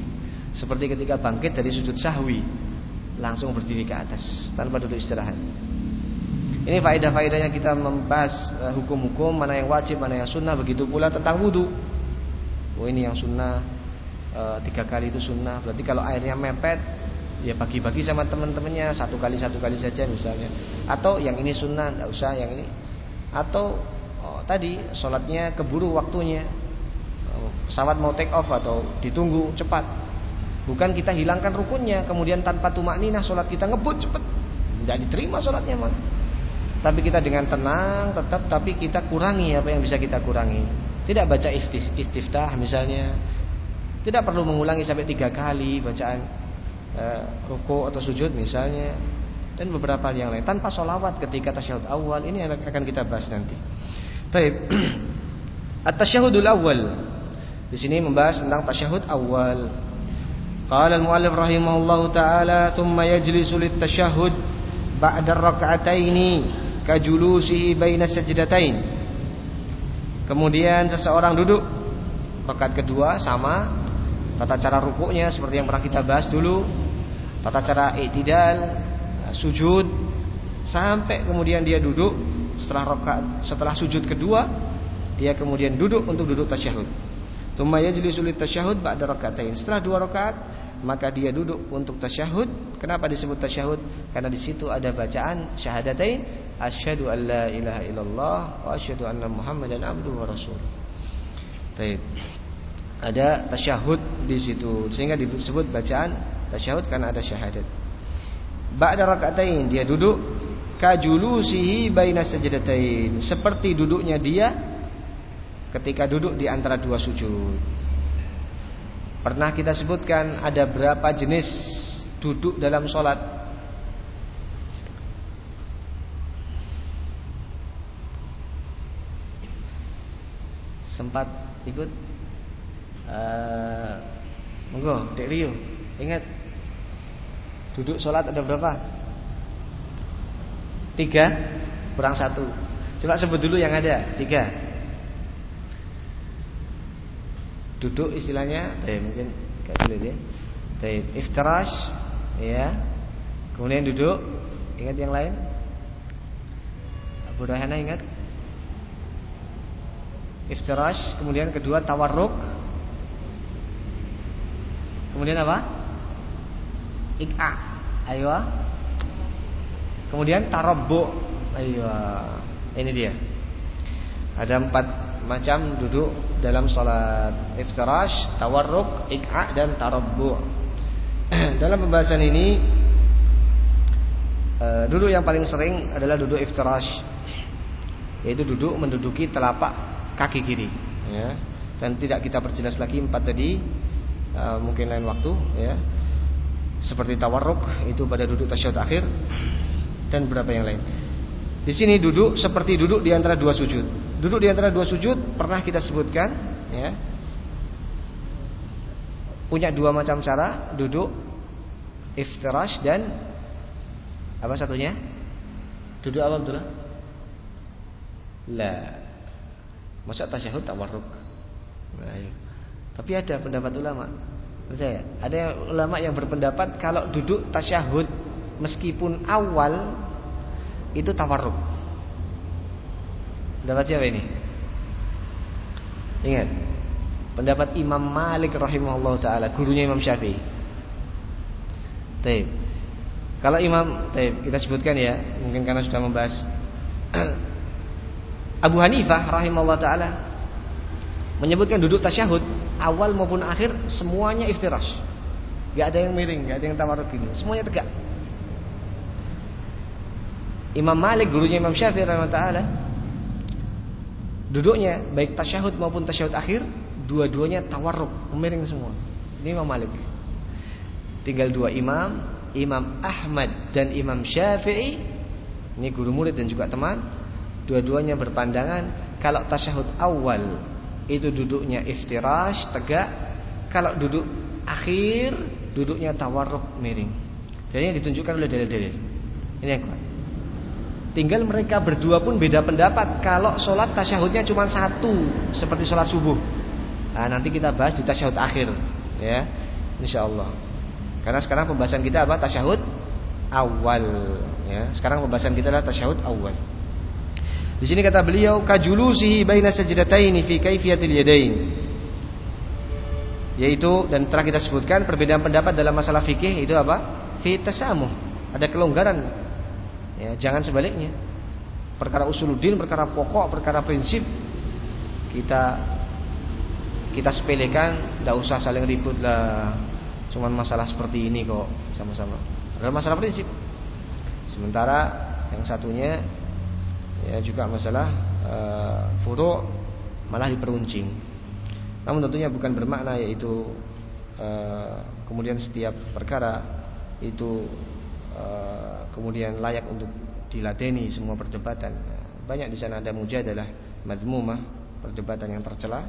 Seperti ketika bangkit dari sujud sahwi, langsung berdiri ke atas tanpa duduk istirahat. Ini faedah-faedahnya kita membahas eh, hukum-hukum mana yang wajib, mana yang sunnah. Begitu pula tentang wudhu. Oh ini yang sunnah, e, tiga kali itu sunnah berarti kalau airnya mepet ya bagi-bagi sama teman-temannya satu kali satu kali saja misalnya atau yang ini sunnah tidak usah yang ini atau tadi sholatnya keburu waktunya. Pesawat mau take off atau ditunggu cepat. Bukan kita hilangkan rukunnya kemudian tanpa tumak ninah sholat kita ngebut cepat tidak diterima sholatnya mah tapi kita dengan tenang tetap tapi kita kurangi apa yang bisa kita kurangi. Tidak baca istiftah misalnya. Tidak perlu mengulangi sampai tiga kali bacaan e, ruku atau sujud misalnya. Dan beberapa yang lain. Tanpa solawat ketika tasyahud awal ini akan kita bahas nanti. Baik. At-tasyahudul awal. Di sini membahas tentang tasyahud awal. Qala al-muallif rahimahullahu taala thumma yajlisu lit-tashahhud ba'da ar-rak'ataini kajulusihi baina sajdatain. Kemudian seseorang duduk rakaat kedua sama tata cara rukuknya seperti yang pernah kita bahas dulu, tata cara i'tidal, sujud sampai kemudian dia duduk setelah rakaat setelah sujud kedua dia kemudian duduk untuk duduk tasyahud. Tsumma yajlisu tasyahud ba'da rakaatain. Setelah dua rakaat, maka dia duduk untuk tasyahud. Kenapa disebut tasyahud? Karena di situ ada bacaan syahadatain, asyhadu an la ilaha illallah wa asyhadu anna muhammadan abduhu wa rasul. Baik. Ada tasyahud di situ sehingga disebut bacaan tasyahud karena ada syahadat. Ba'da rakaatain dia duduk kajulusihi baina sajdatain, seperti duduknya dia ketika duduk di antara dua sujud. Pernah kita sebutkan ada berapa jenis duduk dalam sholat. Sempat ikut uh, Monggo, Dek Rio Ingat Duduk sholat ada berapa? Tiga. Kurang satu. Coba sebut dulu yang ada. Tiga. Duduk istilahnya. Taib mungkin kayak dulu dia taib. Iftirash. Ya kemudian duduk. Ingat yang lain? Abu Rahana ingat? Iftirash. Kemudian kedua tawarruk. Kemudian apa? Ik'a ayo kemudian tarabbu ayo ini dia ada empat macam duduk dalam salat iftirash, tawarruk, ik'a dan tarabbu. dalam pembahasan ini eh, duduk yang paling sering adalah duduk iftirash yaitu duduk menduduki telapak kaki kiri ya. Dan tidak kita perjelas lagi empat tadi uh, mungkin lain waktu ya. Seperti tawarruk itu pada duduk tasyahud akhir dan beberapa yang lain. Di sini duduk seperti duduk di antara dua sujud. Duduk di antara dua sujud pernah kita sebutkan ya. Punya dua macam cara duduk iftirash dan apa satunya? Duduk apa betul? La. Masa tasyahud tawarruk. Nah. Tapi ada pendapat ulama. Percaya? Ada ulama yang berpendapat kalau duduk tasyahud meskipun awal itu tawarruk. Pendapat siapa ini? Ingat Pendapat Imam Malik rahimahullah ta'ala Gurunya Imam Syafi'i. Taib. Kalau Imam Taib kita sebutkan ya Mungkin karena sudah membahas. Abu Hanifah rahimahullah ta'ala Menyebutkan duduk tasyahud Awal maupun akhir Semuanya iftirash. Gak ada yang miring, gak ada yang tawaruk gini Semuanya tegak Imam Malik gurunya Imam Syafi'i rahimahullah ta'ala Duduknya baik tasyahud maupun tasyahud akhir dua-duanya tawarruk, memiring semua. Ini Imam Malik. Tinggal dua imam, Imam Ahmad dan Imam Syafi'i. Ini guru murid dan juga teman. Dua-duanya berpandangan kalau tasyahud awal itu duduknya iftirash, tegak. Kalau duduk akhir duduknya tawarruk, miring. Jadi yang ditunjukkan oleh dalil-dalil. Ini yang kuat. Tinggal mereka berdua pun beda pendapat kalau sholat tasyahudnya cuma satu seperti sholat subuh. Nah, nanti kita bahas di tasyahud akhir, ya, insya Allah. Karena sekarang pembahasan kita apa? Tasyahud awal. Ya, sekarang pembahasan kita adalah tasyahud awal. Di sini kata beliau kajulusihi baina sajdataini fi kaifiyatil yadain. Yaitu dan telah kita sebutkan perbedaan pendapat dalam masalah fikih itu apa? Fi tasamuh. Ada kelonggaran ya, jangan sebaliknya. Perkara usuluddin perkara pokok perkara prinsip kita kita sepelekan tidak usah saling ribut lah. Cuman masalah seperti ini kok sama-sama. Adalah masalah prinsip. Sementara yang satunya ya juga masalah uh, foto malah diperuncing. Namun tentunya bukan bermakna yaitu uh, kemudian setiap perkara itu uh, kemudian layak untuk diladeni semua perdebatan. Banyak di sana ada mujadalah mazmumah, perdebatan yang tercela.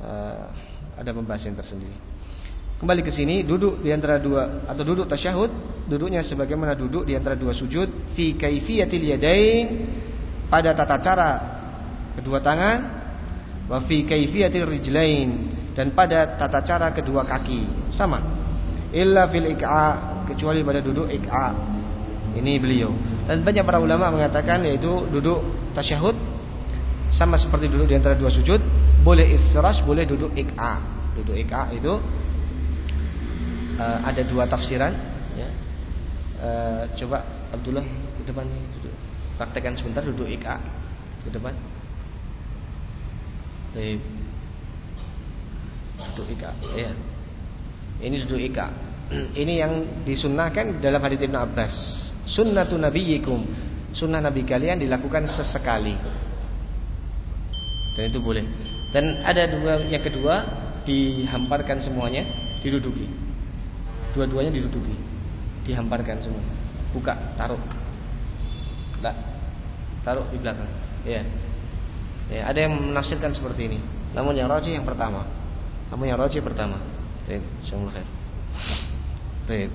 Uh, ada pembahasan tersendiri. Kembali ke sini, duduk di antara dua atau duduk tasyahud, duduknya sebagaimana duduk di antara dua sujud fi kaifiyatil yadain pada tata cara kedua tangan wa fi kaifiyatil rijlain dan pada tata cara kedua kaki. Sama. Illa fil ik'a kecuali pada duduk ik'a. Ini beliau. Dan banyak para ulama mengatakan yaitu duduk tasyahud sama seperti duduk di antara dua sujud, boleh iftirash, boleh duduk ik'a. Duduk ik'a itu uh, ada dua tafsiran ya. uh, coba Abdullah ke depan duduk praktekkan sebentar duduk ika ke depan Baik. duduk ika ya ini duduk ika ini yang disunnahkan dalam hadits Ibnu Abbas sunnatu nabiyikum sunnah nabi kalian dilakukan sesekali dan itu boleh dan ada dua yang kedua dihamparkan semuanya diduduki Dua-duanya diduduki Dihamparkan semua Buka, taruh Tidak Taruh di belakang Ya Ya, ada yang menafsirkan seperti ini. Namun yang rajih yang pertama. Namun yang rajih pertama. Baik. Baik.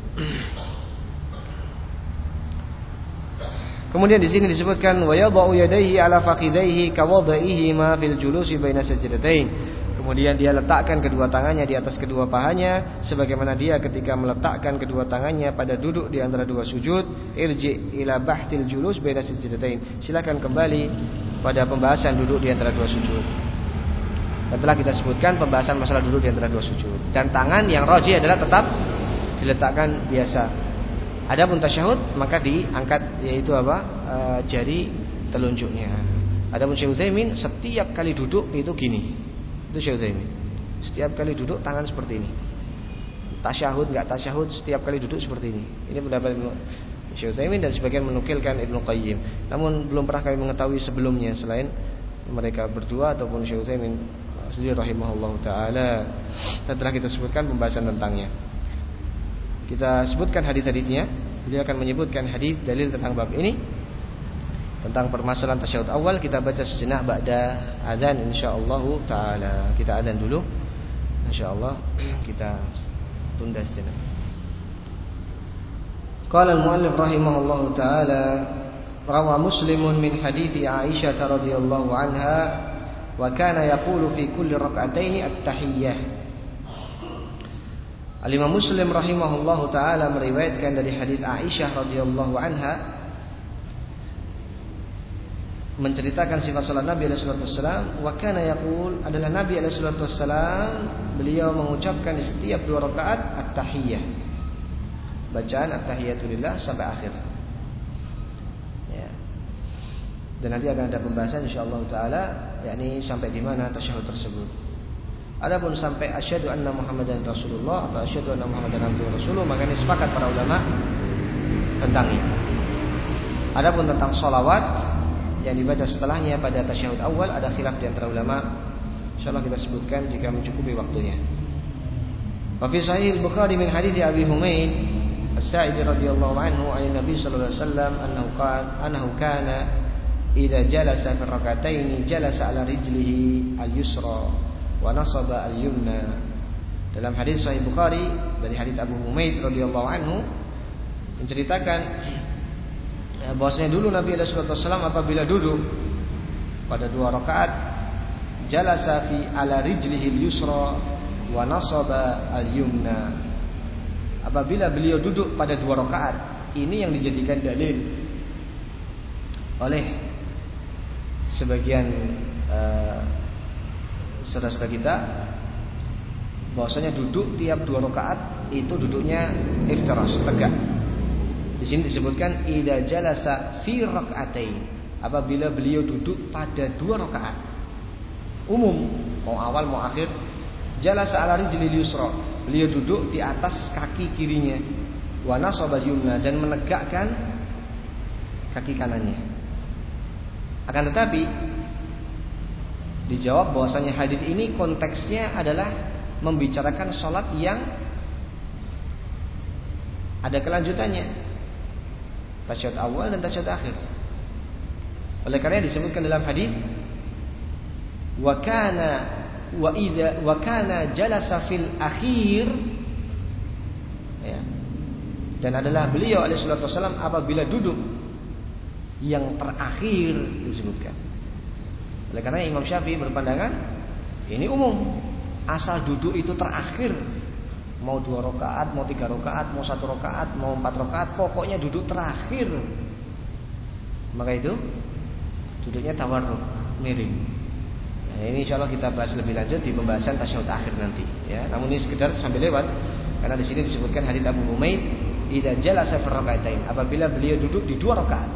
Kemudian di sini disebutkan wa yadayhi ala faqidaihi ka wadaihi ma fil julusi baina sajdatain. Kemudian dia letakkan kedua tangannya di atas kedua pahanya sebagaimana dia ketika meletakkan kedua tangannya pada duduk di antara dua sujud. Irji ila bahtil julus baina sajdatain. Silakan kembali pada pembahasan duduk di antara dua sujud. Dan telah kita sebutkan pembahasan masalah duduk di antara dua sujud. Dan tangan yang roji adalah tetap diletakkan biasa. Adapun tasyahud maka diangkat yaitu apa? E, jari telunjuknya. Adapun Syekh Utsaimin setiap kali duduk itu gini. Itu Syekh Utsaimin. Setiap kali duduk tangan seperti ini. Tasyahud enggak tasyahud setiap kali duduk seperti ini. Ini pendapat Syekh Utsaimin dan sebagian menukilkan Ibnu Qayyim. Namun belum pernah kami mengetahui sebelumnya selain mereka berdua ataupun Syekh Utsaimin sendiri rahimahullah taala. Dan telah kita sebutkan pembahasan tentangnya. Kita sebutkan hadis-hadisnya. Beliau akan menyebutkan hadis dalil tentang bab ini tentang permasalahan tasyahud awal kita baca sejenak ba'da azan insyaallah taala. Kita azan dulu. Insyaallah kita tunda sejenak. Qala al-muallif rahimahullah taala rawa Muslimun min hadithi Aisyah radhiyallahu anha wa kana yaqulu fi kulli rak'ataini at-tahiyyah. Al-Imam Muslim rahimahullah taala meriwayatkan dari hadis Aisyah radhiyallahu anha menceritakan sifat salat Nabi alaihi wasallam wa kana yaqul adalah Nabi alaihi wasallam beliau mengucapkan di setiap dua rakaat at-tahiyyah bacaan at-tahiyatulillah sampai akhir. Ya. Dan nanti akan ada pembahasan insyaallah taala yakni sampai di mana tasyahud tersebut Adapun sampai asyhadu anna Muhammadan Rasulullah atau asyhadu anna Muhammadan abduhu rasulullah maka ini sepakat para ulama tentang ini. Adapun tentang solawat yang dibaca setelahnya pada tasyahud awal ada khilaf di antara ulama. Insyaallah kita sebutkan jika mencukupi waktunya. Wa fi sahih Bukhari min hadis Abi Humaid As-Sa'idi radhiyallahu anhu an Nabi sallallahu alaihi wasallam annahu qala annahu kana idza jalasa fi rak'atayn jalasa ala rijlihi al-yusra wa nasaba al-yumna. Dalam hadis sahih Bukhari dari hadis Abu Humaid radhiyallahu anhu menceritakan ya, bahwasanya dulu Nabi Wasallam apabila duduk pada dua rakaat jalasa fi ala rijlihi yusra wa al-yumna apabila beliau duduk pada dua rakaat ini yang dijadikan dalil oleh sebagian uh, saudara-saudara kita bahwasanya duduk tiap dua rakaat itu duduknya iftirash tegak di sini disebutkan idza jalasa fi rak'atain. Apabila beliau duduk pada dua rakaat. Umum, mau awal mau akhir, jalasa ala rijlil yusra. Beliau duduk di atas kaki kirinya. Wa nasaba dan menegakkan kaki kanannya. Akan tetapi dijawab bahwasanya hadis ini konteksnya adalah membicarakan sholat yang ada kelanjutannya tasyahud awal dan tasyahud akhir. Oleh karena disebutkan dalam hadis wa kana wa idza wa kana jalasa fil akhir dan adalah beliau alaihissalam apabila duduk yang terakhir disebutkan. Oleh karena Imam Syafi'i berpandangan ini umum asal duduk itu terakhir mau dua rakaat, mau tiga rakaat, mau satu rakaat, mau empat rakaat, pokoknya duduk terakhir. Maka itu duduknya tawarruk, miring. Nah, ini insya Allah kita bahas lebih lanjut di pembahasan tasyahud akhir nanti. Ya, namun ini sekedar sambil lewat karena di sini disebutkan hadits Abu jalasa fi rakaatain apabila beliau duduk di dua rakaat.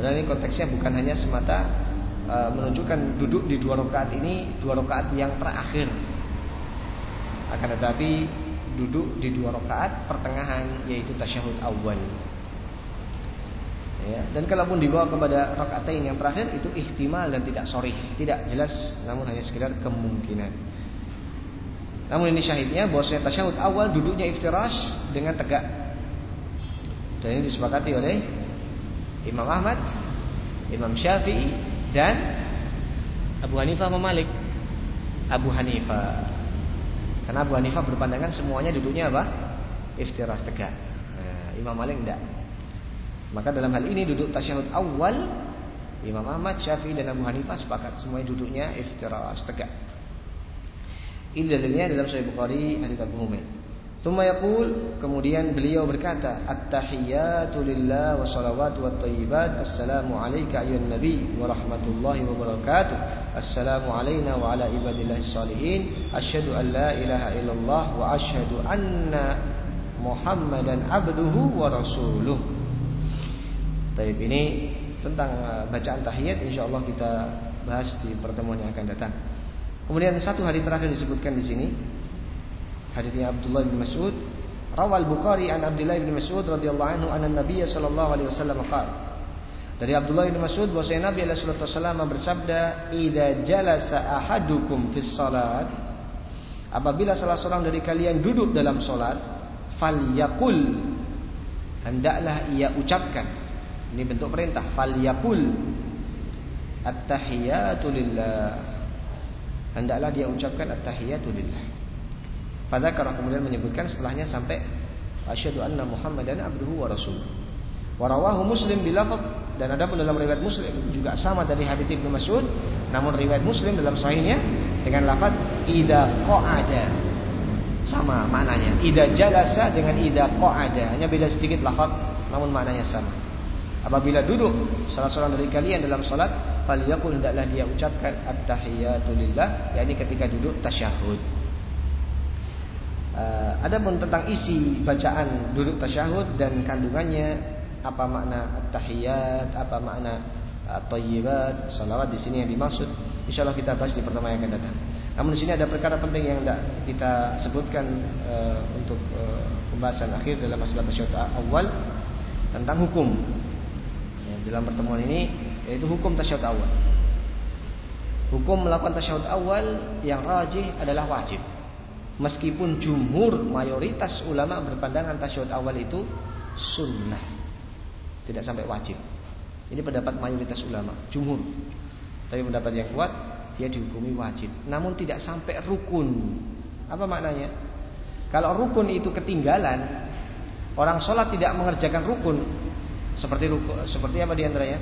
Padahal ini konteksnya bukan hanya semata uh, menunjukkan duduk di dua rakaat ini dua rakaat yang terakhir. Akan tetapi duduk di dua rakaat pertengahan yaitu tasyahud awal. Ya, dan kalaupun dibawa kepada rakaatain yang terakhir itu ihtimal dan tidak sorry, tidak jelas, namun hanya sekedar kemungkinan. Namun ini syahidnya bahwasanya tasyahud awal duduknya iftirash dengan tegak. Dan ini disepakati oleh Imam Ahmad, Imam Syafi'i dan Abu Hanifah Malik. Abu Hanifah. Karena Abu Hanifah berpandangan semuanya duduknya apa? Iftirash tegak. Nah, Imam Malik tidak. Maka dalam hal ini duduk tasyahud awal Imam Ahmad, Syafi'i dan Abu Hanifah sepakat semuanya duduknya iftirash tegak. Ini dalilnya dalam Sahih Bukhari hadis Abu Humaid. Tsumma yaqul kemudian beliau berkata at-tahiyatu lillah wa salawatu wat thayyibat assalamu alayka ayyuhan nabi wa rahmatullahi wa barakatuh. Assalamu alayna wa ala ibadillahis salihin asyhadu an la ilaha illallah wa asyhadu anna muhammadan abduhu wa rasuluh. Taib ini tentang uh, bacaan tahiyat. Insyaallah kita bahas di pertemuan yang akan datang. Kemudian satu hari terakhir disebutkan di sini hadisnya Abdullah bin Mas'ud rawal Bukhari an Abdullah bin Mas'ud radhiyallahu anhu anna Nabiy sallallahu alaihi wasallam qala dari Abdullah bin Mas'ud bahwa Nabi alaihi wasallam bersabda idza jalasa ahadukum fis salat apabila salah seorang dari kalian duduk dalam salat falyakul hendaklah ia ucapkan ini bentuk perintah. Falyakul at-tahiyatu. Hendaklah dia ucapkan at-tahiyatu. Fadzakara kemudian menyebutkan setelahnya sampai asyhadu anna Muhammadan abduhu wa rasuluh. Warawahu Muslim bilafaz dan ada pun dalam riwayat Muslim juga sama dari hadis Ibnu Mas'ud, namun riwayat Muslim dalam sahihnya dengan lafaz idza qa'ada. Sama maknanya. Idza jalasa dengan idza qa'ada, hanya beda sedikit lafaz namun maknanya sama. Apabila duduk salah seorang dari kalian dalam salat, falyaqul hendaklah dia ucapkan at-tahiyatu lillah, yakni ketika duduk tasyahud. Uh, adapun tentang isi bacaan duduk tasyahud dan kandungannya apa makna at-tahiyat, apa makna at-thayyibat, salawat di sini yang dimaksud, insyaallah kita bahas di pertemuan yang akan datang. Namun di sini ada perkara penting yang tidak kita sebutkan uh, untuk uh, pembahasan akhir dalam masalah tasyahud awal tentang hukum dalam pertemuan ini yaitu hukum tasyahud awal. Hukum melakukan tasyahud awal yang rajih adalah wajib. Meskipun jumhur mayoritas ulama berpandangan tasyahud awal itu sunnah. Tidak sampai wajib. Ini pendapat mayoritas ulama, jumhur. Tapi pendapat yang kuat dia dihukumi wajib. Namun tidak sampai rukun. Apa maknanya? Kalau rukun itu ketinggalan, orang sholat tidak mengerjakan rukun, seperti ruku, seperti apa di antaranya?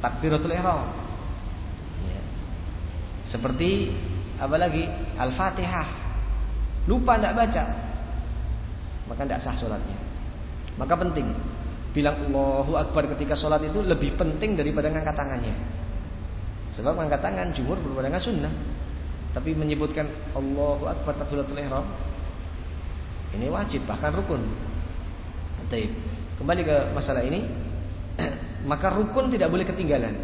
Takbiratul ihram. Ya. Seperti apa lagi? Al-Fatihah. Lupa tidak baca, maka tidak sah sholatnya. Maka penting bilang Allahu Akbar ketika sholat itu lebih penting daripada ngangkat tangannya. Sebab ngangkat tangan jumhur berpandangan sunnah. Tapi menyebutkan Allahu Akbar takbiratul ihram ini wajib bahkan rukun. Kembali ke masalah ini, maka rukun tidak boleh ketinggalan.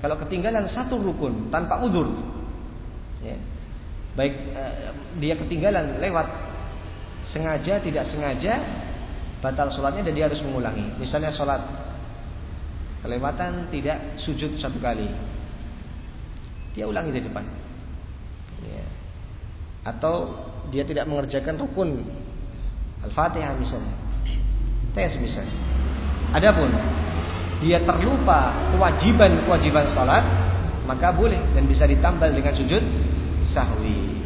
Kalau ketinggalan satu rukun tanpa udur, baik eh, dia ketinggalan lewat sengaja tidak sengaja batal sholatnya dan dia harus mengulangi. Misalnya sholat kelewatan tidak sujud satu kali, dia ulangi di depan. Ya. Atau dia tidak mengerjakan rukun al-fatihah misalnya, tes misalnya. Adapun dia terlupa kewajiban-kewajiban salat, maka boleh dan bisa ditambal dengan sujud sahwi.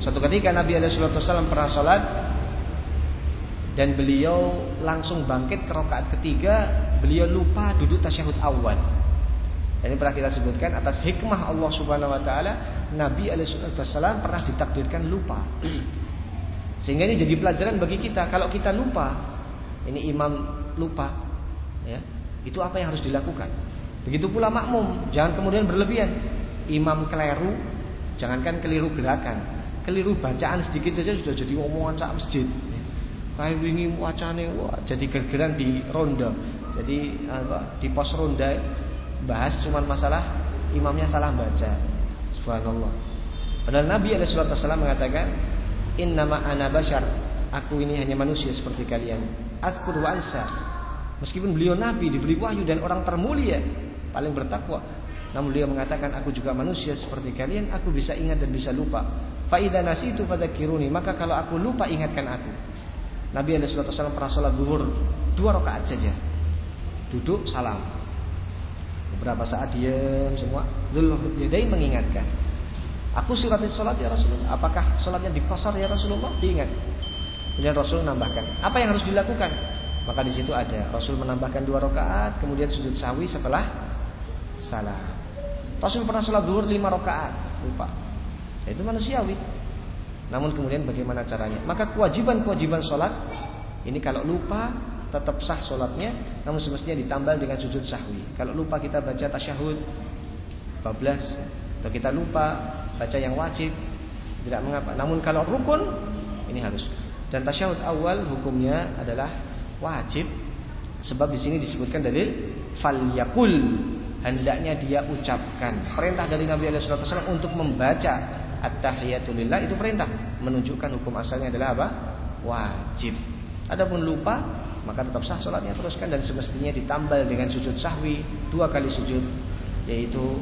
Suatu ketika Nabi alaihi wasallam pernah salat dan beliau langsung bangkit ke rakaat ketiga, beliau lupa duduk tasyahud awal. Dan ini pernah kita sebutkan atas hikmah Allah Subhanahu wa taala, Nabi alaihissalam pernah ditakdirkan lupa. Sehingga ini jadi pelajaran bagi kita. Kalau kita lupa, ini imam lupa, ya, itu apa yang harus dilakukan? Begitu pula makmum, jangan kemudian berlebihan. Imam keliru, jangankan keliru gerakan, keliru bacaan sedikit saja sudah jadi omongan sak masjid. Kayak wingi wacane wah jadi gergeran di ronda. Jadi apa, di pos ronda bahas cuma masalah imamnya salah baca. Subhanallah. Padahal Nabi SAW mengatakan, Innama ana bashar. Aku ini hanya manusia seperti kalian. Adkur wa ansa. Meskipun beliau Nabi diberi wahyu dan orang termulia, paling bertakwa. Namun beliau mengatakan, aku juga manusia seperti kalian. Aku bisa ingat dan bisa lupa. Faidah nasi itu pada kiruni. Maka kalau aku lupa ingatkan aku. Nabi SAW pernah sholat zuhur dua rakaat saja. Duduk salam. Beberapa saat diam semua. Zulhudai mengingatkan. Aku siratin sholat ya Rasulullah. Apakah sholatnya di pasar ya Rasulullah? Diingat. Kemudian Rasul menambahkan. Apa yang harus dilakukan? Maka di situ ada Rasul menambahkan dua rakaat, kemudian sujud sawi setelah salam. Rasul pernah sholat zuhur lima rakaat, lupa. Itu manusiawi. Namun kemudian bagaimana caranya? Maka kewajiban-kewajiban sholat ini kalau lupa tetap sah sholatnya, namun semestinya ditambal dengan sujud sahwi. Kalau lupa kita baca tasyahud 14 atau kita lupa baca yang wajib tidak mengapa. Namun kalau rukun ini harus. Dan tasyahud awal hukumnya adalah wajib sebab di sini disebutkan dalil falyakul hendaknya dia ucapkan. Perintah dari Nabi Alaihi Wasallam untuk membaca at-tahiyatulillah itu perintah, menunjukkan hukum asalnya adalah apa? Wajib. Adapun lupa, maka tetap sah salatnya teruskan dan semestinya ditambal dengan sujud sahwi dua kali sujud yaitu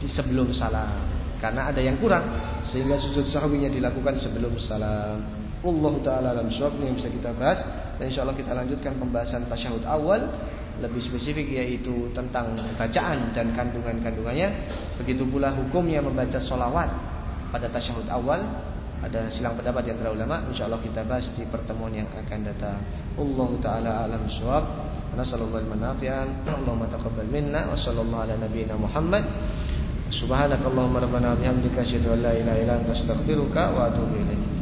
di sebelum salam. Karena ada yang kurang sehingga sujud sahwinya dilakukan sebelum salam. Allah taala alam syawab yang bisa kita bahas dan insyaallah kita lanjutkan pembahasan tasyahud awal lebih spesifik yaitu tentang bacaan dan kandungan-kandungannya. Begitu pula hukumnya membaca solawat pada tasyahud awal ada silang pendapat yang antara ulama. Insyaallah kita bahas di pertemuan yang akan datang. Allah taala alam syawab nasallallahu alaihi Allahumma taqabbal minna wa sallallahu ala nabiyyina Muhammad. Subhanakallahumma rabbana bihamdika asyhadu an la ilaha illa anta astaghfiruka wa atubu ilaik